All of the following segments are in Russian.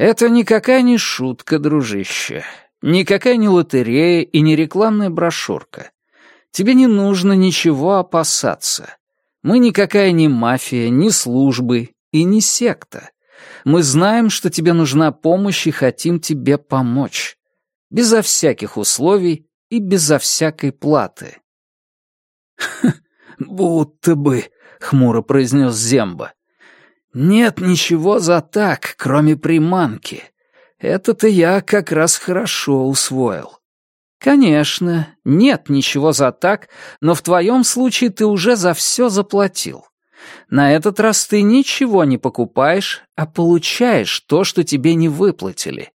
Это никакая не шутка, дружище. Никакая не лотерея и не рекламная брошюрка. Тебе не нужно ничего опасаться. Мы никакая не мафия, не службы и не секта. Мы знаем, что тебе нужна помощь и хотим тебе помочь. Безо всяких условий и безо всякой платы. «Будто бы», — хмуро произнес Земба. «Нет ничего за так, кроме приманки. Это-то я как раз хорошо усвоил». «Конечно, нет ничего за так, но в твоем случае ты уже за все заплатил. На этот раз ты ничего не покупаешь, а получаешь то, что тебе не выплатили.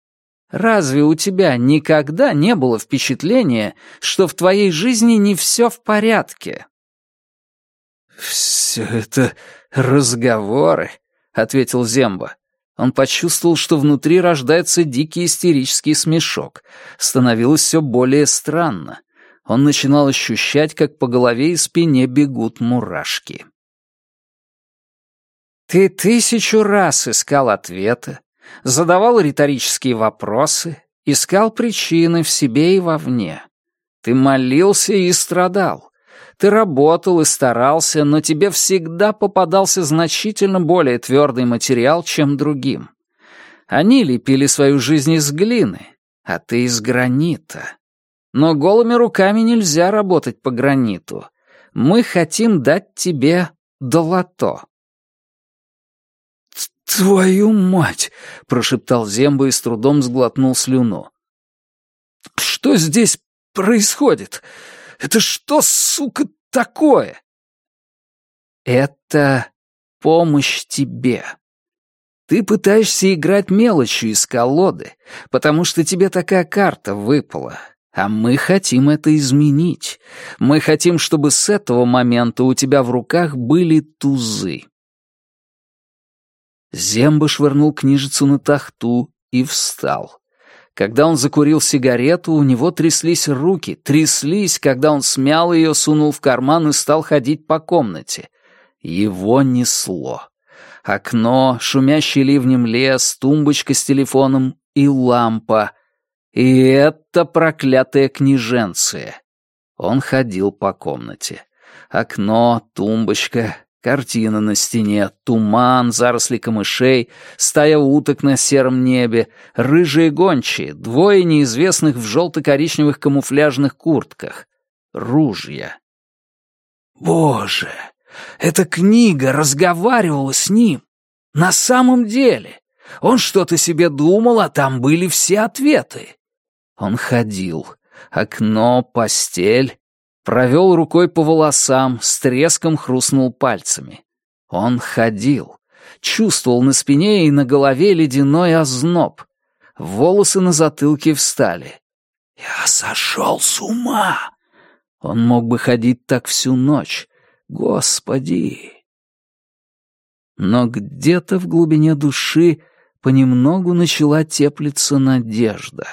Разве у тебя никогда не было впечатления, что в твоей жизни не все в порядке?» «Все это разговоры», — ответил Земба. Он почувствовал, что внутри рождается дикий истерический смешок. Становилось все более странно. Он начинал ощущать, как по голове и спине бегут мурашки. «Ты тысячу раз искал ответа, задавал риторические вопросы, искал причины в себе и вовне. Ты молился и страдал. Ты работал и старался, но тебе всегда попадался значительно более твердый материал, чем другим. Они лепили свою жизнь из глины, а ты из гранита. Но голыми руками нельзя работать по граниту. Мы хотим дать тебе долото. «Твою мать!» — прошептал Земба и с трудом сглотнул слюну. «Что здесь происходит? Это что, сука, такое?» «Это помощь тебе. Ты пытаешься играть мелочью из колоды, потому что тебе такая карта выпала, а мы хотим это изменить. Мы хотим, чтобы с этого момента у тебя в руках были тузы». Земба швырнул книжицу на тахту и встал. Когда он закурил сигарету, у него тряслись руки, тряслись, когда он смял ее, сунул в карман и стал ходить по комнате. Его несло. Окно, шумящий ливнем лес, тумбочка с телефоном и лампа. И это проклятая княженция. Он ходил по комнате. Окно, тумбочка, Картина на стене, туман, заросли камышей, стая уток на сером небе, рыжие гончие, двое неизвестных в желто-коричневых камуфляжных куртках, ружья. Боже, эта книга разговаривала с ним. На самом деле. Он что-то себе думал, а там были все ответы. Он ходил. Окно, постель, Провел рукой по волосам, с треском хрустнул пальцами. Он ходил. Чувствовал на спине и на голове ледяной озноб. Волосы на затылке встали. «Я сошел с ума!» Он мог бы ходить так всю ночь. Господи! Но где-то в глубине души понемногу начала теплиться надежда.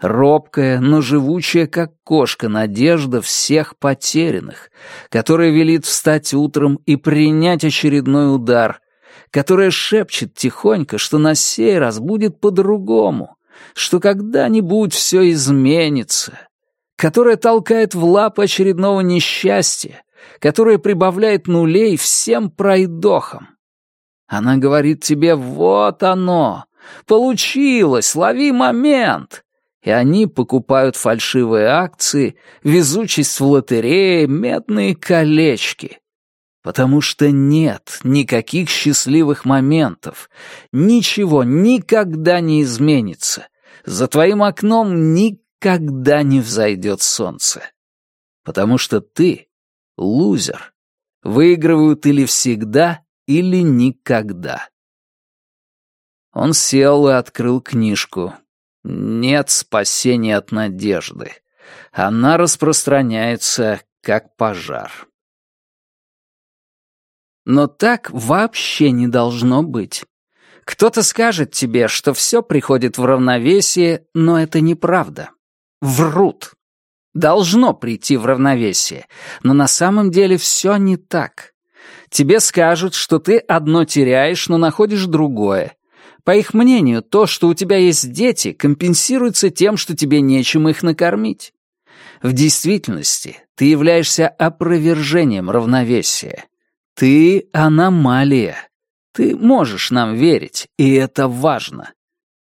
Робкая, но живучая, как кошка, надежда всех потерянных, которая велит встать утром и принять очередной удар, которая шепчет тихонько, что на сей раз будет по-другому, что когда-нибудь все изменится, которая толкает в лап очередного несчастья, которая прибавляет нулей всем пройдохам. Она говорит тебе «вот оно», «получилось, лови момент», и они покупают фальшивые акции, везучесть в лотерее, медные колечки. Потому что нет никаких счастливых моментов. Ничего никогда не изменится. За твоим окном никогда не взойдет солнце. Потому что ты — лузер. Выигрывают или всегда, или никогда. Он сел и открыл книжку. Нет спасения от надежды. Она распространяется, как пожар. Но так вообще не должно быть. Кто-то скажет тебе, что все приходит в равновесие, но это неправда. Врут. Должно прийти в равновесие, но на самом деле все не так. Тебе скажут, что ты одно теряешь, но находишь другое, По их мнению, то, что у тебя есть дети, компенсируется тем, что тебе нечем их накормить. В действительности ты являешься опровержением равновесия. Ты — аномалия. Ты можешь нам верить, и это важно.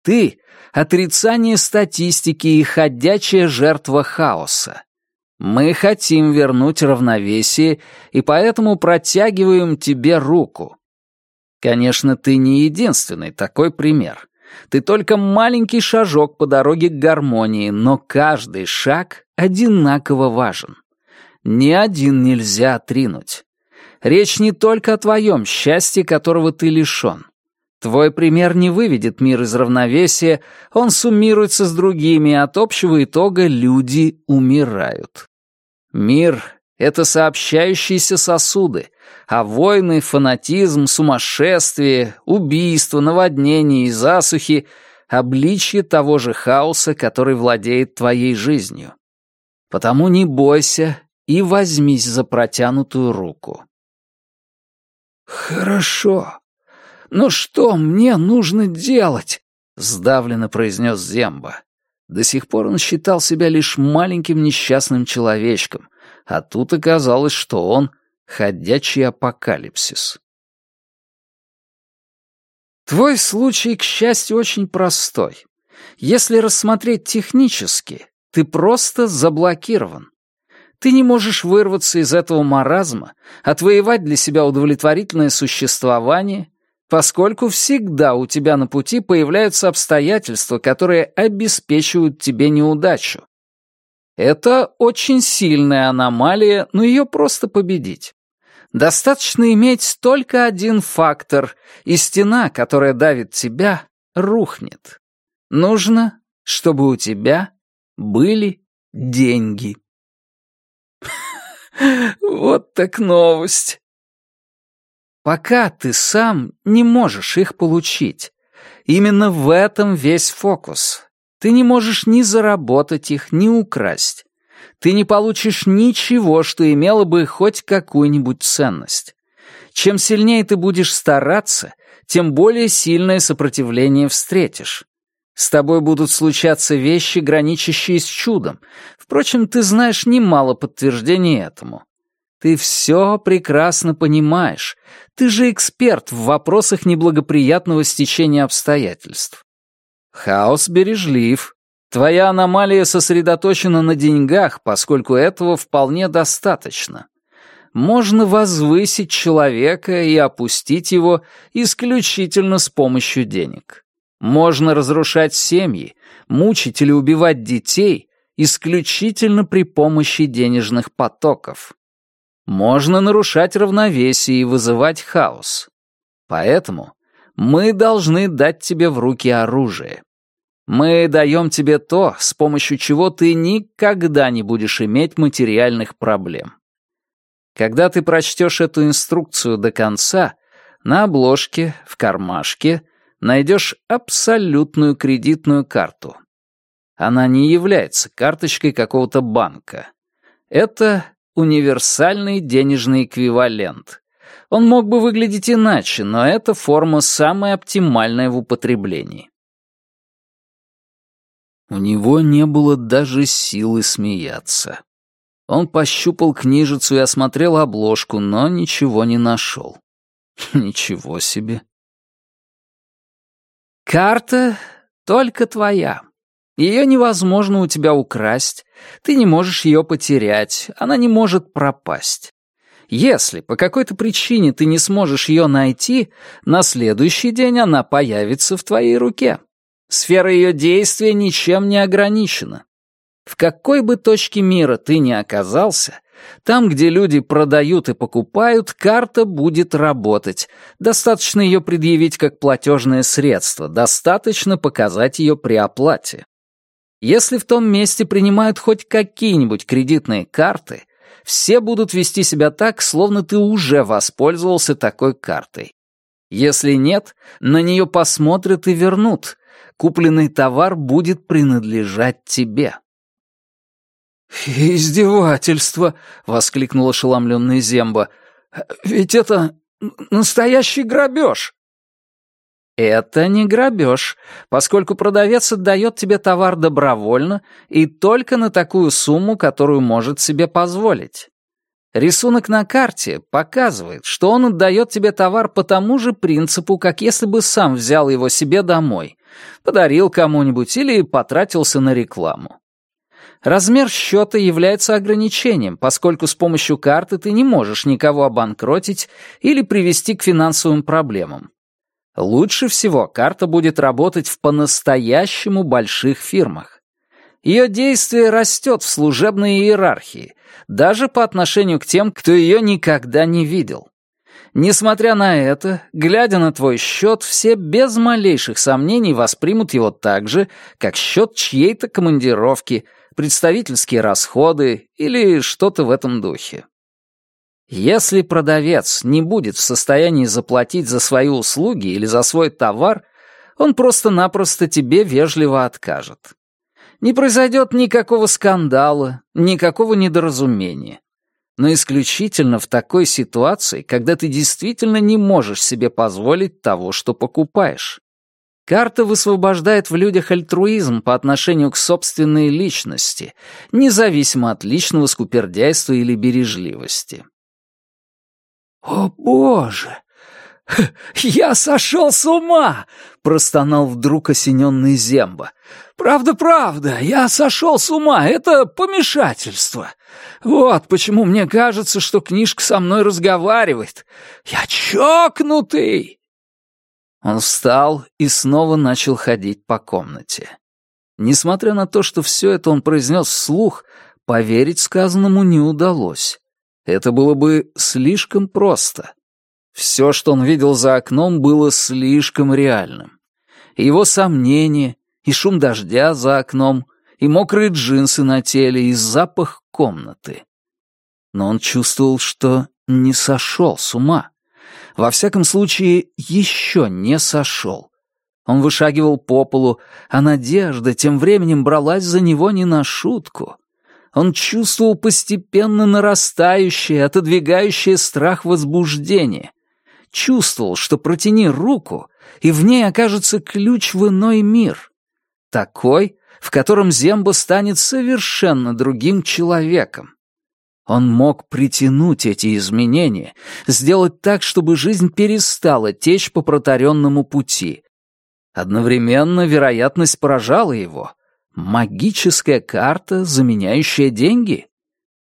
Ты — отрицание статистики и ходячая жертва хаоса. Мы хотим вернуть равновесие, и поэтому протягиваем тебе руку. Конечно, ты не единственный такой пример. Ты только маленький шажок по дороге к гармонии, но каждый шаг одинаково важен. Ни один нельзя отринуть. Речь не только о твоем счастье, которого ты лишен. Твой пример не выведет мир из равновесия, он суммируется с другими, от общего итога люди умирают. Мир — это сообщающиеся сосуды, а войны, фанатизм, сумасшествие, убийства, наводнения и засухи — обличье того же хаоса, который владеет твоей жизнью. Потому не бойся и возьмись за протянутую руку. «Хорошо. Но что мне нужно делать?» — сдавленно произнес Земба. До сих пор он считал себя лишь маленьким несчастным человечком, а тут оказалось, что он — ходячий апокалипсис. Твой случай, к счастью, очень простой. Если рассмотреть технически, ты просто заблокирован. Ты не можешь вырваться из этого маразма, отвоевать для себя удовлетворительное существование, поскольку всегда у тебя на пути появляются обстоятельства, которые обеспечивают тебе неудачу. Это очень сильная аномалия, но ее просто победить. Достаточно иметь только один фактор, и стена, которая давит тебя, рухнет. Нужно, чтобы у тебя были деньги. Вот так новость. Пока ты сам не можешь их получить. Именно в этом весь фокус. Ты не можешь ни заработать их, ни украсть. Ты не получишь ничего, что имело бы хоть какую-нибудь ценность. Чем сильнее ты будешь стараться, тем более сильное сопротивление встретишь. С тобой будут случаться вещи, граничащие с чудом. Впрочем, ты знаешь немало подтверждений этому. Ты все прекрасно понимаешь. Ты же эксперт в вопросах неблагоприятного стечения обстоятельств. Хаос бережлив. Твоя аномалия сосредоточена на деньгах, поскольку этого вполне достаточно. Можно возвысить человека и опустить его исключительно с помощью денег. Можно разрушать семьи, мучить или убивать детей исключительно при помощи денежных потоков. Можно нарушать равновесие и вызывать хаос. Поэтому мы должны дать тебе в руки оружие. Мы даем тебе то, с помощью чего ты никогда не будешь иметь материальных проблем. Когда ты прочтешь эту инструкцию до конца, на обложке, в кармашке, найдешь абсолютную кредитную карту. Она не является карточкой какого-то банка. Это универсальный денежный эквивалент. Он мог бы выглядеть иначе, но эта форма самая оптимальная в употреблении. У него не было даже силы смеяться. Он пощупал книжицу и осмотрел обложку, но ничего не нашел. Ничего себе. Карта только твоя. Ее невозможно у тебя украсть, ты не можешь ее потерять, она не может пропасть. Если по какой-то причине ты не сможешь ее найти, на следующий день она появится в твоей руке. Сфера ее действия ничем не ограничена. В какой бы точке мира ты ни оказался, там, где люди продают и покупают, карта будет работать. Достаточно ее предъявить как платежное средство, достаточно показать ее при оплате. Если в том месте принимают хоть какие-нибудь кредитные карты, все будут вести себя так, словно ты уже воспользовался такой картой. Если нет, на нее посмотрят и вернут. Купленный товар будет принадлежать тебе. «Издевательство!» — воскликнул ошеломленный Земба. «Ведь это настоящий грабеж!» Это не грабеж, поскольку продавец отдает тебе товар добровольно и только на такую сумму, которую может себе позволить. Рисунок на карте показывает, что он отдает тебе товар по тому же принципу, как если бы сам взял его себе домой, подарил кому-нибудь или потратился на рекламу. Размер счета является ограничением, поскольку с помощью карты ты не можешь никого обанкротить или привести к финансовым проблемам. Лучше всего карта будет работать в по-настоящему больших фирмах. Ее действие растет в служебной иерархии, даже по отношению к тем, кто ее никогда не видел. Несмотря на это, глядя на твой счет, все без малейших сомнений воспримут его так же, как счет чьей-то командировки, представительские расходы или что-то в этом духе. Если продавец не будет в состоянии заплатить за свои услуги или за свой товар, он просто-напросто тебе вежливо откажет. Не произойдет никакого скандала, никакого недоразумения. Но исключительно в такой ситуации, когда ты действительно не можешь себе позволить того, что покупаешь. Карта высвобождает в людях альтруизм по отношению к собственной личности, независимо от личного скупердяйства или бережливости. «О, Боже! Я сошел с ума!» — простонал вдруг осененный Земба. «Правда-правда, я сошел с ума, это помешательство. Вот почему мне кажется, что книжка со мной разговаривает. Я чокнутый!» Он встал и снова начал ходить по комнате. Несмотря на то, что все это он произнес вслух, поверить сказанному не удалось. Это было бы слишком просто. Все, что он видел за окном, было слишком реальным. его сомнения, и шум дождя за окном, и мокрые джинсы на теле, и запах комнаты. Но он чувствовал, что не сошел с ума. Во всяком случае, еще не сошел. Он вышагивал по полу, а надежда тем временем бралась за него не на шутку. Он чувствовал постепенно нарастающее, отодвигающее страх возбуждение. Чувствовал, что протяни руку, и в ней окажется ключ в иной мир. Такой, в котором Земба станет совершенно другим человеком. Он мог притянуть эти изменения, сделать так, чтобы жизнь перестала течь по протаренному пути. Одновременно вероятность поражала его. Магическая карта, заменяющая деньги?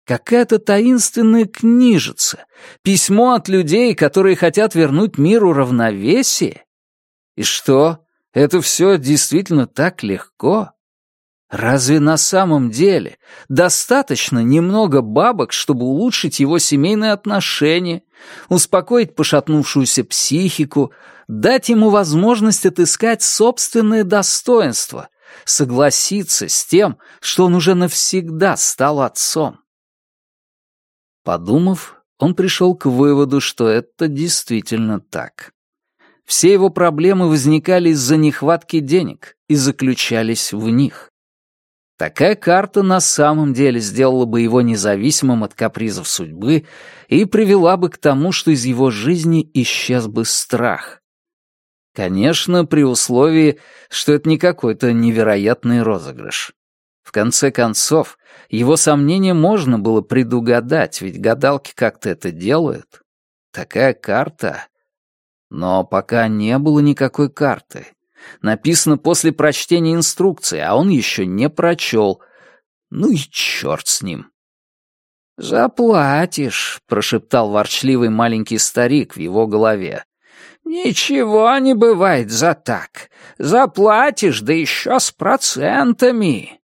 Какая-то таинственная книжица, письмо от людей, которые хотят вернуть миру равновесие? И что, это все действительно так легко? Разве на самом деле достаточно немного бабок, чтобы улучшить его семейные отношения, успокоить пошатнувшуюся психику, дать ему возможность отыскать собственное достоинство, согласиться с тем, что он уже навсегда стал отцом. Подумав, он пришел к выводу, что это действительно так. Все его проблемы возникали из-за нехватки денег и заключались в них. Такая карта на самом деле сделала бы его независимым от капризов судьбы и привела бы к тому, что из его жизни исчез бы страх. Конечно, при условии, что это не какой-то невероятный розыгрыш. В конце концов, его сомнения можно было предугадать, ведь гадалки как-то это делают. Такая карта. Но пока не было никакой карты. Написано после прочтения инструкции, а он еще не прочел. Ну и черт с ним. «Заплатишь», — прошептал ворчливый маленький старик в его голове. «Ничего не бывает за так. Заплатишь, да еще с процентами».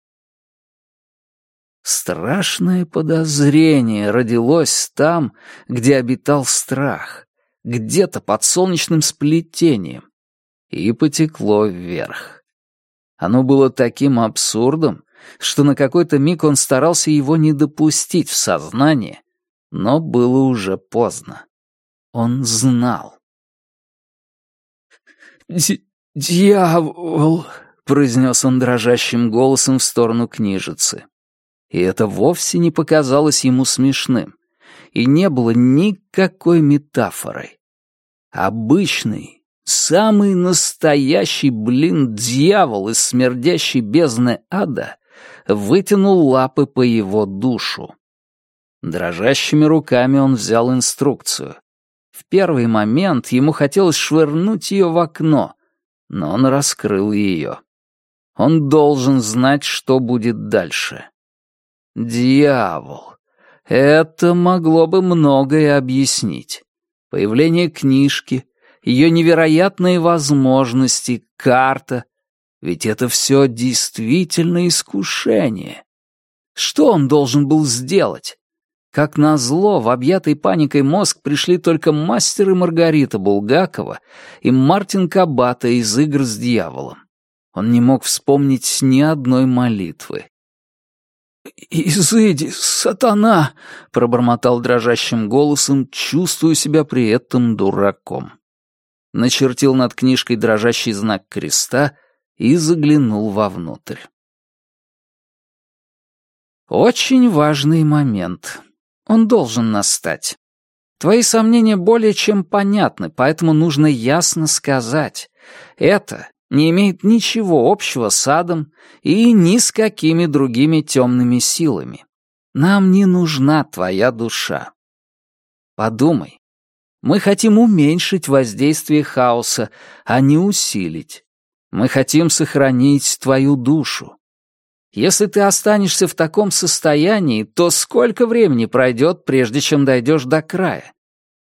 Страшное подозрение родилось там, где обитал страх, где-то под солнечным сплетением, и потекло вверх. Оно было таким абсурдом, что на какой-то миг он старался его не допустить в сознание, но было уже поздно. Он знал. «Дьявол!» — произнес он дрожащим голосом в сторону книжицы. И это вовсе не показалось ему смешным, и не было никакой метафорой. Обычный, самый настоящий блин-дьявол из смердящей бездны ада вытянул лапы по его душу. Дрожащими руками он взял инструкцию. В первый момент ему хотелось швырнуть ее в окно, но он раскрыл ее. Он должен знать, что будет дальше. Дьявол. Это могло бы многое объяснить. Появление книжки, ее невероятные возможности, карта. Ведь это все действительно искушение. Что он должен был сделать? Как назло, в объятый паникой мозг пришли только мастер и Маргарита Булгакова и Мартин Кабата из «Игр с дьяволом». Он не мог вспомнить ни одной молитвы. «Изыди, сатана!» — пробормотал дрожащим голосом, чувствуя себя при этом дураком. Начертил над книжкой дрожащий знак креста и заглянул вовнутрь. Очень важный момент. Он должен настать. Твои сомнения более чем понятны, поэтому нужно ясно сказать. Это не имеет ничего общего с адом и ни с какими другими темными силами. Нам не нужна твоя душа. Подумай. Мы хотим уменьшить воздействие хаоса, а не усилить. Мы хотим сохранить твою душу. Если ты останешься в таком состоянии, то сколько времени пройдет, прежде чем дойдешь до края?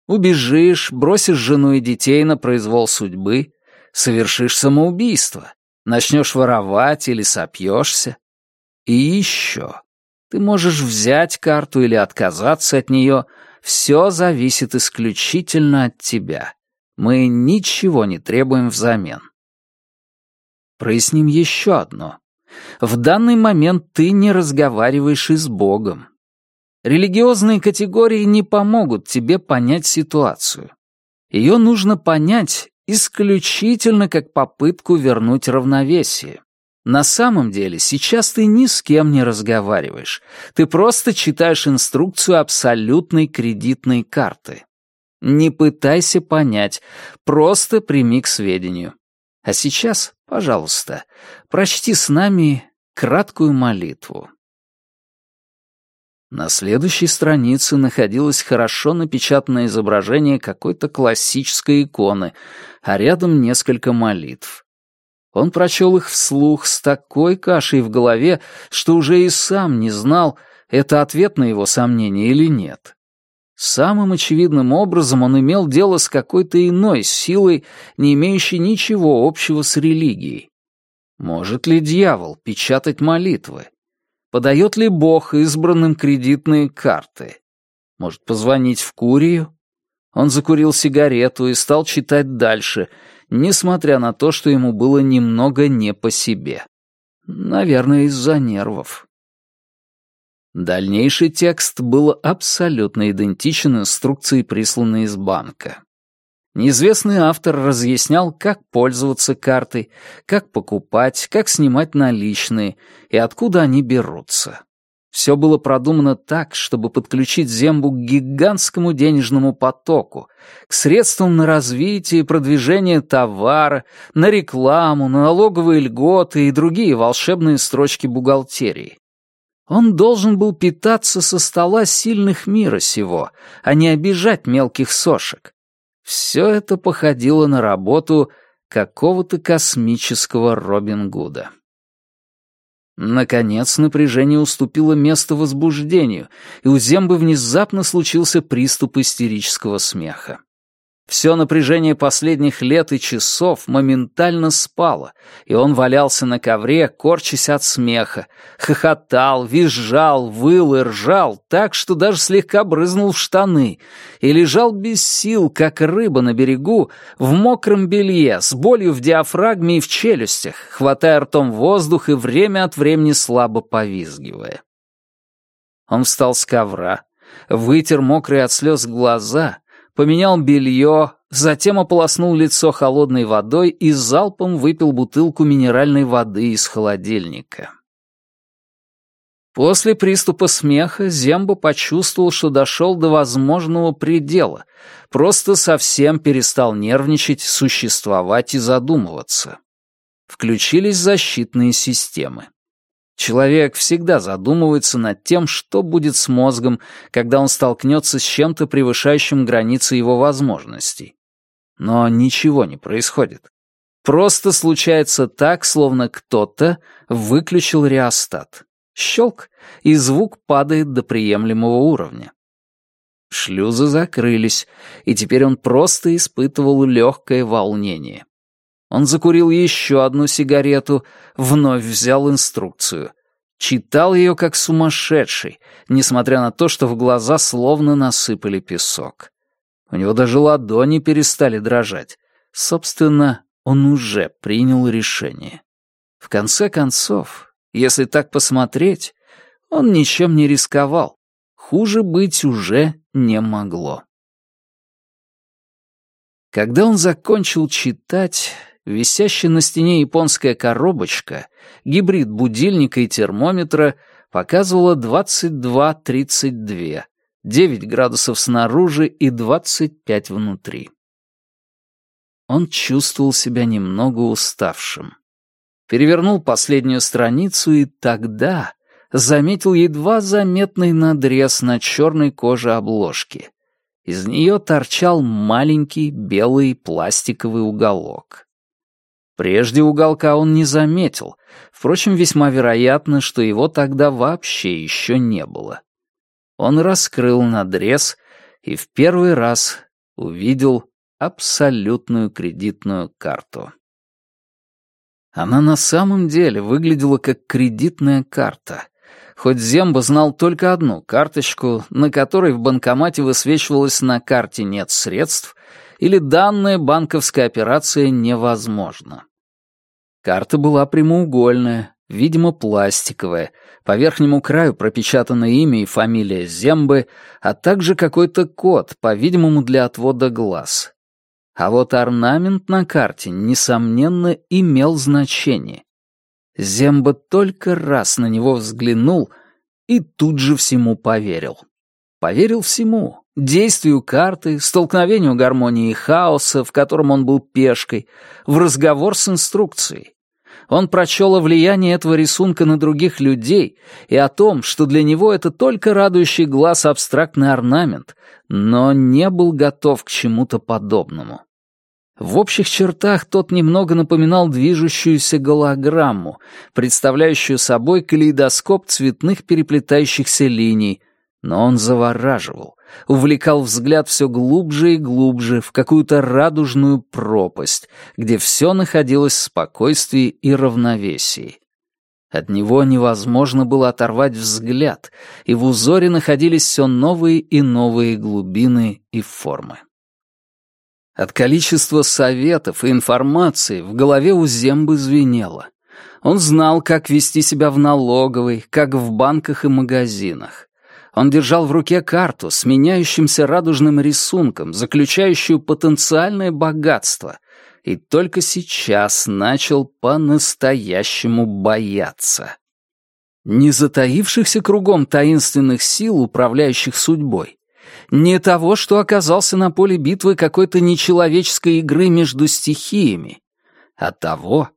Убежишь, бросишь жену и детей на произвол судьбы, совершишь самоубийство, начнешь воровать или сопьешься. И еще. Ты можешь взять карту или отказаться от нее, все зависит исключительно от тебя. Мы ничего не требуем взамен. Проясним еще одно. В данный момент ты не разговариваешь и с Богом. Религиозные категории не помогут тебе понять ситуацию. Ее нужно понять исключительно как попытку вернуть равновесие. На самом деле сейчас ты ни с кем не разговариваешь. Ты просто читаешь инструкцию абсолютной кредитной карты. Не пытайся понять, просто прими к сведению. А сейчас Пожалуйста, прочти с нами краткую молитву. На следующей странице находилось хорошо напечатанное изображение какой-то классической иконы, а рядом несколько молитв. Он прочел их вслух с такой кашей в голове, что уже и сам не знал, это ответ на его сомнения или нет. Самым очевидным образом он имел дело с какой-то иной силой, не имеющей ничего общего с религией. Может ли дьявол печатать молитвы? Подает ли Бог избранным кредитные карты? Может позвонить в Курию? Он закурил сигарету и стал читать дальше, несмотря на то, что ему было немного не по себе. Наверное, из-за нервов. Дальнейший текст был абсолютно идентичен инструкции, присланной из банка. Неизвестный автор разъяснял, как пользоваться картой, как покупать, как снимать наличные и откуда они берутся. Все было продумано так, чтобы подключить Зембу к гигантскому денежному потоку, к средствам на развитие и продвижение товара, на рекламу, на налоговые льготы и другие волшебные строчки бухгалтерии. Он должен был питаться со стола сильных мира сего, а не обижать мелких сошек. Все это походило на работу какого-то космического Робин Гуда. Наконец напряжение уступило место возбуждению, и у Зембы внезапно случился приступ истерического смеха. Все напряжение последних лет и часов моментально спало, и он валялся на ковре, корчась от смеха, хохотал, визжал, выл и ржал так, что даже слегка брызнул в штаны, и лежал без сил, как рыба на берегу, в мокром белье, с болью в диафрагме и в челюстях, хватая ртом воздух и время от времени слабо повизгивая. Он встал с ковра, вытер мокрые от слез глаза — поменял белье, затем ополоснул лицо холодной водой и залпом выпил бутылку минеральной воды из холодильника. После приступа смеха Земба почувствовал, что дошел до возможного предела, просто совсем перестал нервничать, существовать и задумываться. Включились защитные системы. Человек всегда задумывается над тем, что будет с мозгом, когда он столкнется с чем-то, превышающим границы его возможностей. Но ничего не происходит. Просто случается так, словно кто-то выключил реостат. Щелк, и звук падает до приемлемого уровня. Шлюзы закрылись, и теперь он просто испытывал легкое волнение. Он закурил еще одну сигарету, вновь взял инструкцию. Читал ее как сумасшедший, несмотря на то, что в глаза словно насыпали песок. У него даже ладони перестали дрожать. Собственно, он уже принял решение. В конце концов, если так посмотреть, он ничем не рисковал. Хуже быть уже не могло. Когда он закончил читать, висящая на стене японская коробочка, гибрид будильника и термометра, показывала 22.32, 9 градусов снаружи и 25 внутри. Он чувствовал себя немного уставшим перевернул последнюю страницу и тогда заметил едва заметный надрез на черной коже обложки. Из нее торчал маленький белый пластиковый уголок. Прежде уголка он не заметил, впрочем, весьма вероятно, что его тогда вообще еще не было. Он раскрыл надрез и в первый раз увидел абсолютную кредитную карту. Она на самом деле выглядела как кредитная карта. Хоть Земба знал только одну карточку, на которой в банкомате высвечивалось на карте «нет средств» или «данная банковская операция невозможна». Карта была прямоугольная, видимо, пластиковая, по верхнему краю пропечатано имя и фамилия Зембы, а также какой-то код, по-видимому, для отвода глаз. А вот орнамент на карте, несомненно, имел значение. Земба только раз на него взглянул и тут же всему поверил. Поверил всему. Действию карты, столкновению гармонии и хаоса, в котором он был пешкой, в разговор с инструкцией. Он прочел о влиянии этого рисунка на других людей и о том, что для него это только радующий глаз абстрактный орнамент, но не был готов к чему-то подобному. В общих чертах тот немного напоминал движущуюся голограмму, представляющую собой калейдоскоп цветных переплетающихся линий, но он завораживал, увлекал взгляд все глубже и глубже в какую-то радужную пропасть, где все находилось в спокойствии и равновесии. От него невозможно было оторвать взгляд, и в узоре находились все новые и новые глубины и формы. От количества советов и информации в голове у Зембы звенело. Он знал, как вести себя в налоговой, как в банках и магазинах. Он держал в руке карту с меняющимся радужным рисунком, заключающую потенциальное богатство, и только сейчас начал по-настоящему бояться. Не затаившихся кругом таинственных сил, управляющих судьбой, не того, что оказался на поле битвы какой-то нечеловеческой игры между стихиями, а того,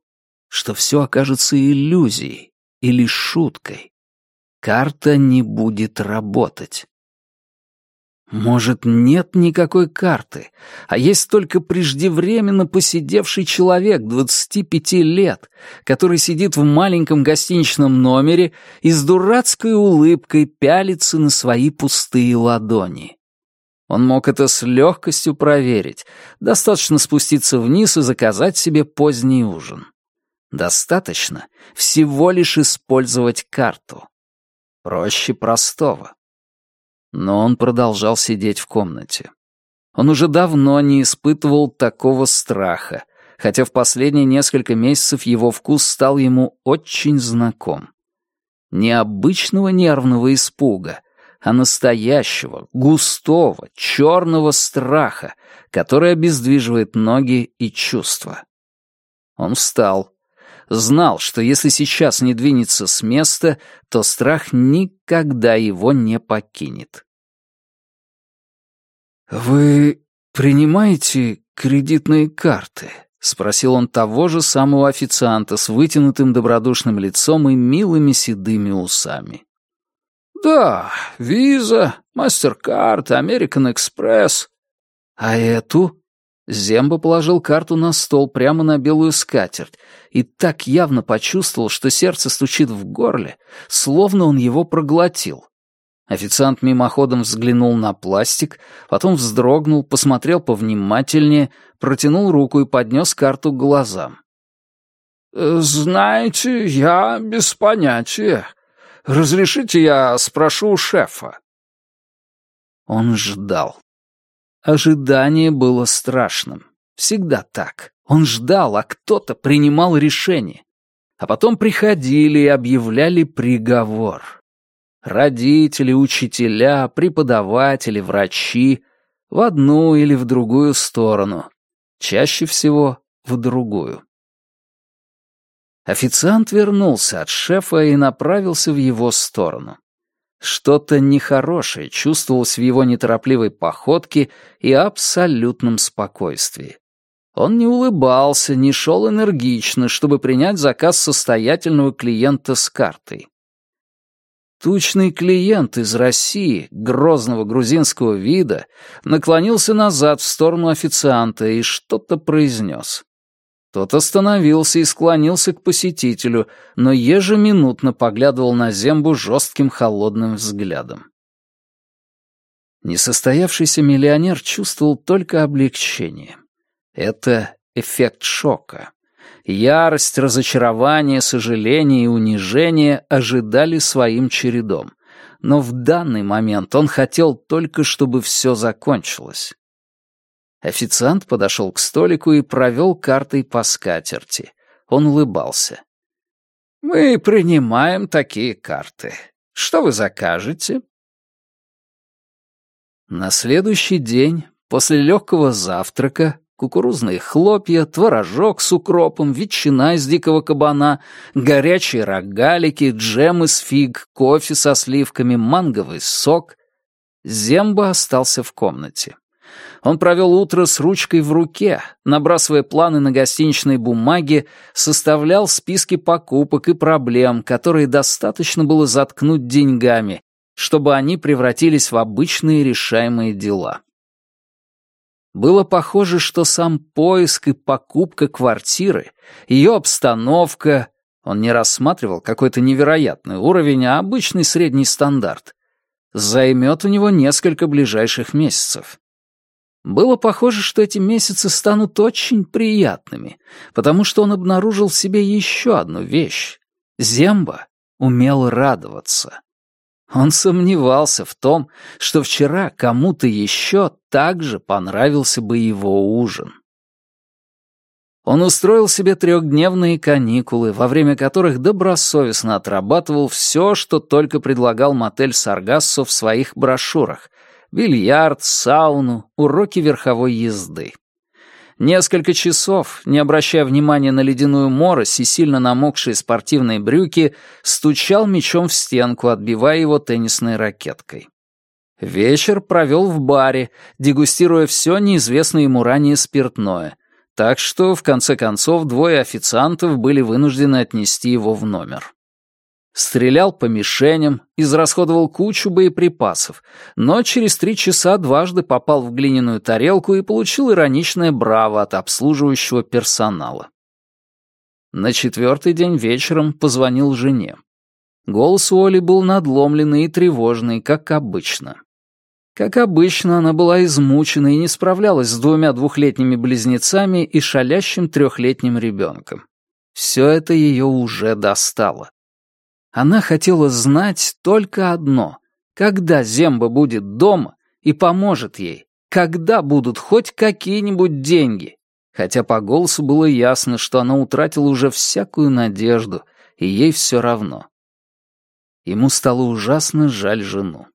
что все окажется иллюзией или шуткой. Карта не будет работать. Может, нет никакой карты, а есть только преждевременно посидевший человек 25 лет, который сидит в маленьком гостиничном номере и с дурацкой улыбкой пялится на свои пустые ладони. Он мог это с легкостью проверить. Достаточно спуститься вниз и заказать себе поздний ужин. Достаточно всего лишь использовать карту. Проще простого. Но он продолжал сидеть в комнате. Он уже давно не испытывал такого страха, хотя в последние несколько месяцев его вкус стал ему очень знаком. Необычного нервного испуга, а настоящего, густого, черного страха, который обездвиживает ноги и чувства. Он встал. Знал, что если сейчас не двинется с места, то страх никогда его не покинет. «Вы принимаете кредитные карты?» — спросил он того же самого официанта с вытянутым добродушным лицом и милыми седыми усами. «Да, Виза, Мастеркард, Американ Экспресс». «А эту?» Земба положил карту на стол прямо на белую скатерть и так явно почувствовал, что сердце стучит в горле, словно он его проглотил. Официант мимоходом взглянул на пластик, потом вздрогнул, посмотрел повнимательнее, протянул руку и поднес карту к глазам. «Знаете, я без понятия. Разрешите я спрошу у шефа?» Он ждал. Ожидание было страшным. Всегда так. Он ждал, а кто-то принимал решение. А потом приходили и объявляли приговор. Родители, учителя, преподаватели, врачи в одну или в другую сторону. Чаще всего в другую. Официант вернулся от шефа и направился в его сторону. Что-то нехорошее чувствовалось в его неторопливой походке и абсолютном спокойствии. Он не улыбался, не шел энергично, чтобы принять заказ состоятельного клиента с картой. Тучный клиент из России, грозного грузинского вида, наклонился назад в сторону официанта и что-то произнес. Тот остановился и склонился к посетителю, но ежеминутно поглядывал на Зембу жестким холодным взглядом. Несостоявшийся миллионер чувствовал только облегчение. Это эффект шока. Ярость, разочарование, сожаление и унижение ожидали своим чередом. Но в данный момент он хотел только, чтобы все закончилось. Официант подошел к столику и провел картой по скатерти. Он улыбался. «Мы принимаем такие карты. Что вы закажете?» На следующий день, после легкого завтрака, кукурузные хлопья, творожок с укропом, ветчина из дикого кабана, горячие рогалики, джем из фиг, кофе со сливками, манговый сок. Земба остался в комнате. Он провел утро с ручкой в руке, набрасывая планы на гостиничной бумаге, составлял списки покупок и проблем, которые достаточно было заткнуть деньгами, чтобы они превратились в обычные решаемые дела. Было похоже, что сам поиск и покупка квартиры, ее обстановка, он не рассматривал какой-то невероятный уровень, а обычный средний стандарт, займет у него несколько ближайших месяцев. Было похоже, что эти месяцы станут очень приятными, потому что он обнаружил в себе еще одну вещь. Земба умел радоваться. Он сомневался в том, что вчера кому-то еще так же понравился бы его ужин. Он устроил себе трехдневные каникулы, во время которых добросовестно отрабатывал все, что только предлагал мотель Саргассо в своих брошюрах — бильярд, сауну, уроки верховой езды. Несколько часов, не обращая внимания на ледяную морось и сильно намокшие спортивные брюки, стучал мечом в стенку, отбивая его теннисной ракеткой. Вечер провел в баре, дегустируя все неизвестное ему ранее спиртное, так что, в конце концов, двое официантов были вынуждены отнести его в номер. Стрелял по мишеням, израсходовал кучу боеприпасов, но через три часа дважды попал в глиняную тарелку и получил ироничное браво от обслуживающего персонала. На четвертый день вечером позвонил жене. Голос у Оли был надломленный и тревожный, как обычно. Как обычно, она была измучена и не справлялась с двумя двухлетними близнецами и шалящим трехлетним ребенком. Все это ее уже достало. Она хотела знать только одно — когда Земба будет дома и поможет ей, когда будут хоть какие-нибудь деньги, хотя по голосу было ясно, что она утратила уже всякую надежду, и ей все равно. Ему стало ужасно жаль жену.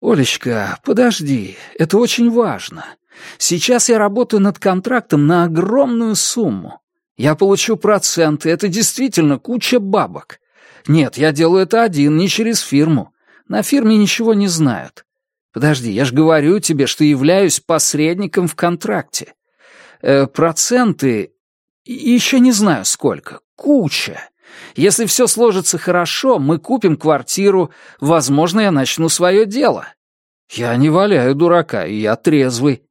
«Олечка, подожди, это очень важно. Сейчас я работаю над контрактом на огромную сумму. Я получу проценты, это действительно куча бабок. Нет, я делаю это один, не через фирму. На фирме ничего не знают. Подожди, я же говорю тебе, что являюсь посредником в контракте. Э, проценты... Еще не знаю сколько. Куча. Если все сложится хорошо, мы купим квартиру, возможно, я начну свое дело. Я не валяю дурака, и я трезвый.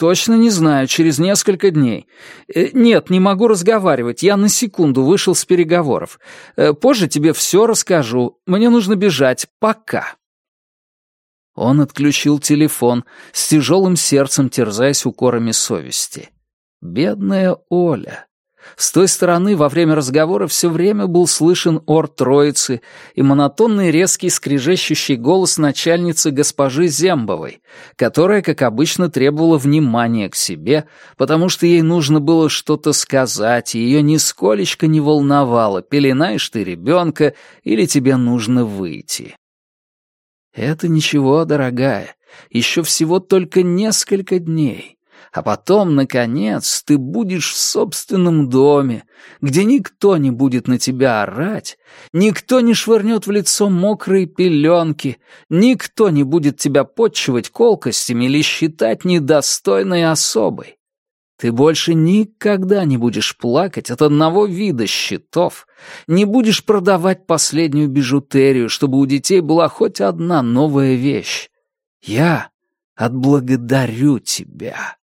Точно не знаю, через несколько дней. Э, нет, не могу разговаривать, я на секунду вышел с переговоров. Э, позже тебе все расскажу, мне нужно бежать, пока. Он отключил телефон, с тяжелым сердцем терзаясь укорами совести. Бедная Оля. С той стороны во время разговора все время был слышен ор троицы и монотонный резкий скрежещущий голос начальницы госпожи Зембовой, которая, как обычно, требовала внимания к себе, потому что ей нужно было что-то сказать, и ее нисколечко не волновало, пеленаешь ты ребенка или тебе нужно выйти. Это ничего, дорогая, еще всего только несколько дней. А потом, наконец, ты будешь в собственном доме, где никто не будет на тебя орать, никто не швырнет в лицо мокрые пеленки, никто не будет тебя подчивать колкостями или считать недостойной особой. Ты больше никогда не будешь плакать от одного вида счетов, не будешь продавать последнюю бижутерию, чтобы у детей была хоть одна новая вещь. Я отблагодарю тебя.